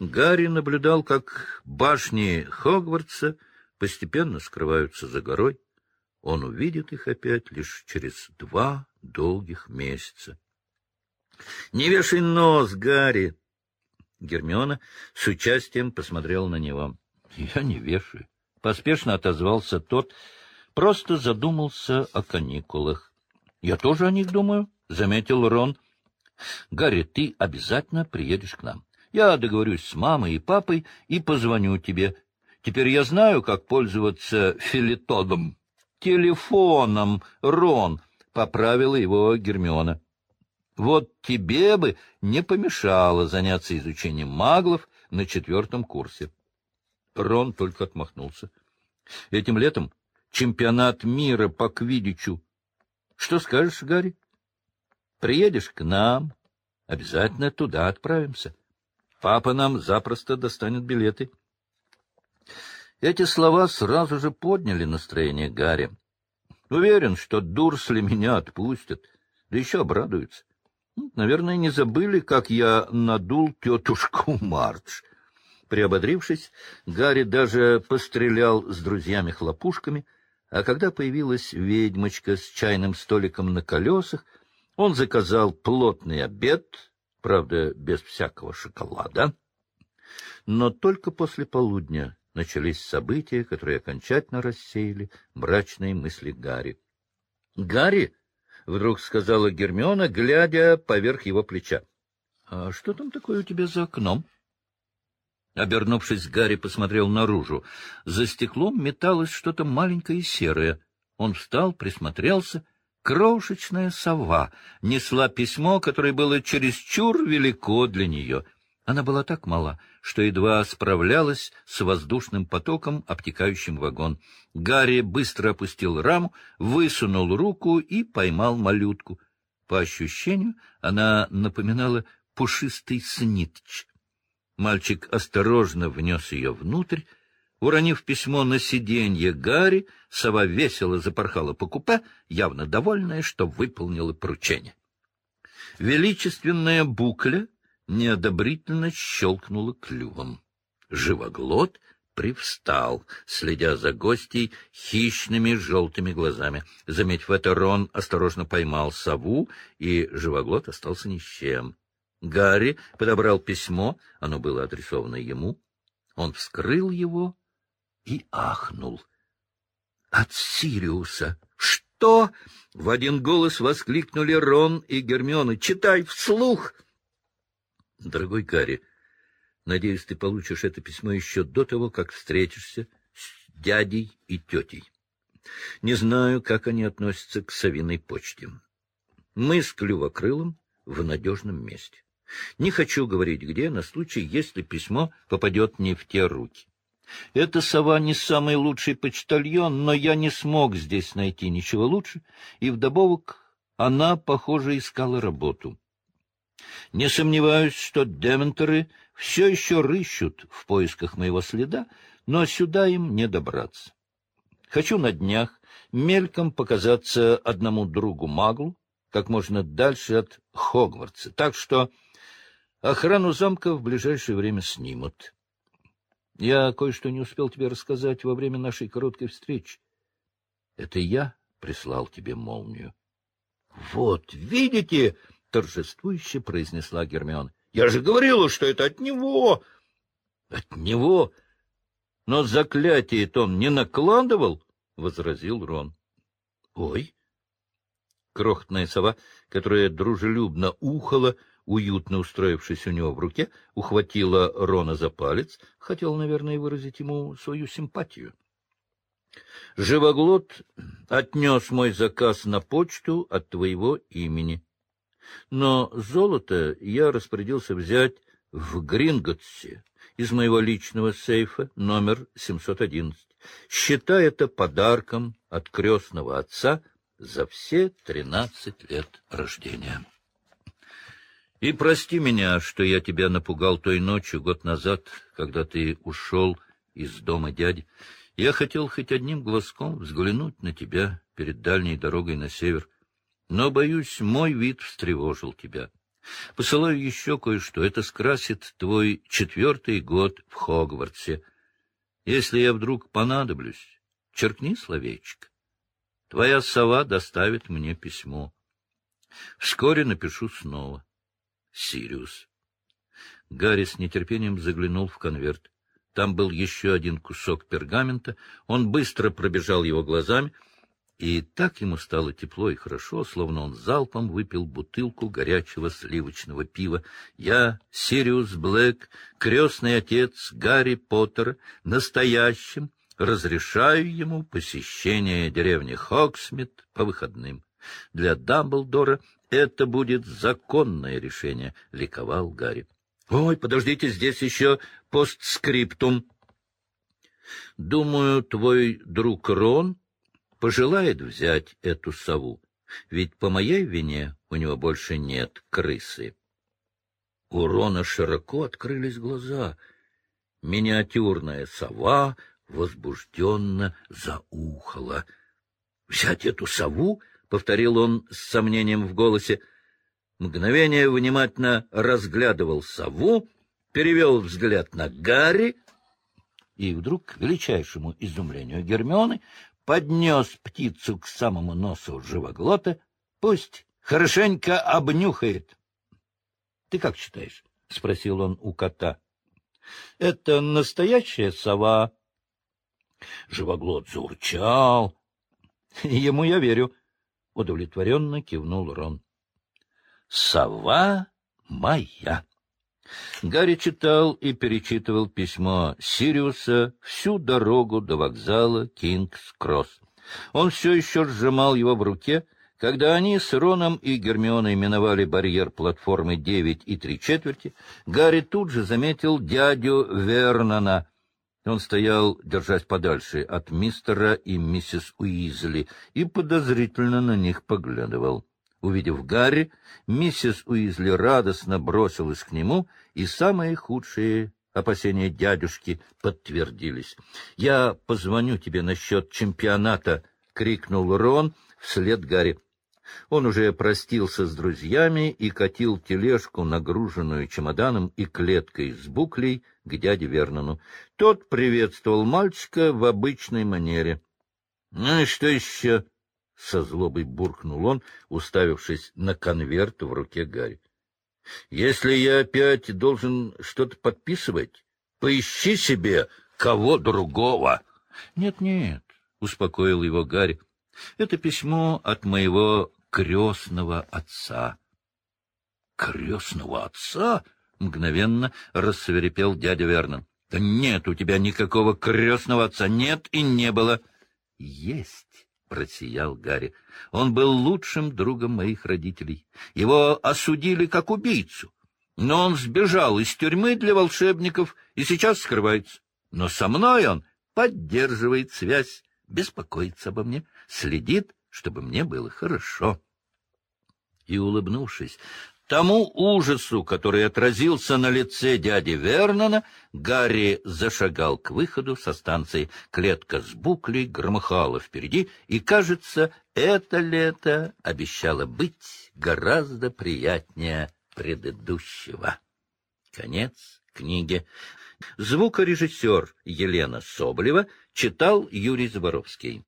Гарри наблюдал, как башни Хогвартса постепенно скрываются за горой. Он увидит их опять лишь через два долгих месяца. — Не вешай нос, Гарри! Гермиона с участием посмотрела на него. — Я не вешаю. Поспешно отозвался тот, просто задумался о каникулах. — Я тоже о них думаю, — заметил Рон. — Гарри, ты обязательно приедешь к нам. Я договорюсь с мамой и папой и позвоню тебе. Теперь я знаю, как пользоваться филитодом. Телефоном, Рон, — поправила его Гермиона. Вот тебе бы не помешало заняться изучением маглов на четвертом курсе. Рон только отмахнулся. Этим летом чемпионат мира по квидичу. Что скажешь, Гарри? Приедешь к нам, обязательно туда отправимся. Папа нам запросто достанет билеты. Эти слова сразу же подняли настроение Гарри. Уверен, что Дурсли меня отпустят, да еще обрадуются. Наверное, не забыли, как я надул тетушку Мардж. Приободрившись, Гарри даже пострелял с друзьями хлопушками, а когда появилась ведьмочка с чайным столиком на колесах, он заказал плотный обед, правда, без всякого шоколада. Но только после полудня начались события, которые окончательно рассеяли мрачные мысли Гарри. — Гарри! — вдруг сказала Гермиона, глядя поверх его плеча. — А что там такое у тебя за окном? Обернувшись, Гарри посмотрел наружу. За стеклом металось что-то маленькое и серое. Он встал, присмотрелся — Крошечная сова несла письмо, которое было чересчур велико для нее. Она была так мала, что едва справлялась с воздушным потоком, обтекающим вагон. Гарри быстро опустил раму, высунул руку и поймал малютку. По ощущению, она напоминала пушистый снитч. Мальчик осторожно внес ее внутрь, Уронив письмо на сиденье Гарри, сова весело запорхала по купе, явно довольная, что выполнила поручение. Величественная букля неодобрительно щелкнула клювом. Живоглот привстал, следя за гостей хищными желтыми глазами. Заметив это, Рон осторожно поймал сову, и живоглот остался ни с чем. Гарри подобрал письмо, оно было адресовано ему. Он вскрыл его и ахнул. «От Сириуса! Что?» — в один голос воскликнули Рон и Гермиона. «Читай вслух!» «Дорогой Гарри, надеюсь, ты получишь это письмо еще до того, как встретишься с дядей и тетей. Не знаю, как они относятся к совиной почте. Мы с Клювокрылом в надежном месте. Не хочу говорить где, на случай, если письмо попадет не в те руки. Эта сова не самый лучший почтальон, но я не смог здесь найти ничего лучше, и вдобавок она, похоже, искала работу. Не сомневаюсь, что дементоры все еще рыщут в поисках моего следа, но сюда им не добраться. Хочу на днях мельком показаться одному другу Маглу, как можно дальше от Хогвартса, так что охрану замка в ближайшее время снимут. Я кое-что не успел тебе рассказать во время нашей короткой встречи. Это я прислал тебе молнию. — Вот, видите, — торжествующе произнесла Гермион. — Я же говорила, что это от него. — От него? Но заклятие-то он не накладывал, — возразил Рон. — Ой! Крохотная сова, которая дружелюбно ухала, уютно устроившись у него в руке, ухватила Рона за палец, хотел, наверное, выразить ему свою симпатию. Живоглот отнес мой заказ на почту от твоего имени. Но золото я распорядился взять в Гринготсе из моего личного сейфа номер 711, считая это подарком от крестного отца за все тринадцать лет рождения. И прости меня, что я тебя напугал той ночью, год назад, когда ты ушел из дома дяди. Я хотел хоть одним глазком взглянуть на тебя перед дальней дорогой на север. Но, боюсь, мой вид встревожил тебя. Посылаю еще кое-что. Это скрасит твой четвертый год в Хогвартсе. Если я вдруг понадоблюсь, черкни словечко. Твоя сова доставит мне письмо. Вскоре напишу снова. Сириус. Гарри с нетерпением заглянул в конверт. Там был еще один кусок пергамента. Он быстро пробежал его глазами, и так ему стало тепло и хорошо, словно он залпом выпил бутылку горячего сливочного пива. Я, Сириус Блэк, крестный отец Гарри Поттера, настоящим, разрешаю ему посещение деревни Хогсмид по выходным. Для Дамблдора это будет законное решение, — ликовал Гарри. — Ой, подождите, здесь еще постскриптум. Думаю, твой друг Рон пожелает взять эту сову, ведь по моей вине у него больше нет крысы. У Рона широко открылись глаза. Миниатюрная сова возбужденно заухала. — Взять эту сову? — повторил он с сомнением в голосе. Мгновение внимательно разглядывал сову, перевел взгляд на Гарри и вдруг, к величайшему изумлению Гермионы, поднес птицу к самому носу живоглота, пусть хорошенько обнюхает. — Ты как считаешь? — спросил он у кота. — Это настоящая сова? Живоглот заурчал. — Ему я верю, — удовлетворенно кивнул Рон. — Сова моя. Гарри читал и перечитывал письмо Сириуса всю дорогу до вокзала Кингс-Кросс. Он все еще сжимал его в руке, когда они с Роном и Гермионой миновали барьер платформы девять и три четверти, Гарри тут же заметил дядю Вернона. Он стоял, держась подальше от мистера и миссис Уизли, и подозрительно на них поглядывал. Увидев Гарри, миссис Уизли радостно бросилась к нему, и самые худшие опасения дядюшки подтвердились. — Я позвоню тебе насчет чемпионата! — крикнул Рон вслед Гарри. Он уже простился с друзьями и катил тележку, нагруженную чемоданом и клеткой с буклей, к дяде Вернону. Тот приветствовал мальчика в обычной манере. — Ну и что еще? — со злобой буркнул он, уставившись на конверт в руке Гарри. — Если я опять должен что-то подписывать, поищи себе кого другого. Нет, — Нет-нет, — успокоил его Гарри, — это письмо от моего крестного отца. — Крестного отца? — мгновенно рассверепел дядя Вернон. — Да нет у тебя никакого крестного отца, нет и не было. — Есть. — просиял Гарри. — Он был лучшим другом моих родителей. Его осудили как убийцу. Но он сбежал из тюрьмы для волшебников и сейчас скрывается. Но со мной он поддерживает связь, беспокоится обо мне, следит, чтобы мне было хорошо. И, улыбнувшись, Тому ужасу, который отразился на лице дяди Вернона, Гарри зашагал к выходу со станции. Клетка с буклей громыхала впереди, и, кажется, это лето обещало быть гораздо приятнее предыдущего. Конец книги. Звукорежиссер Елена Соболева читал Юрий Заборовский.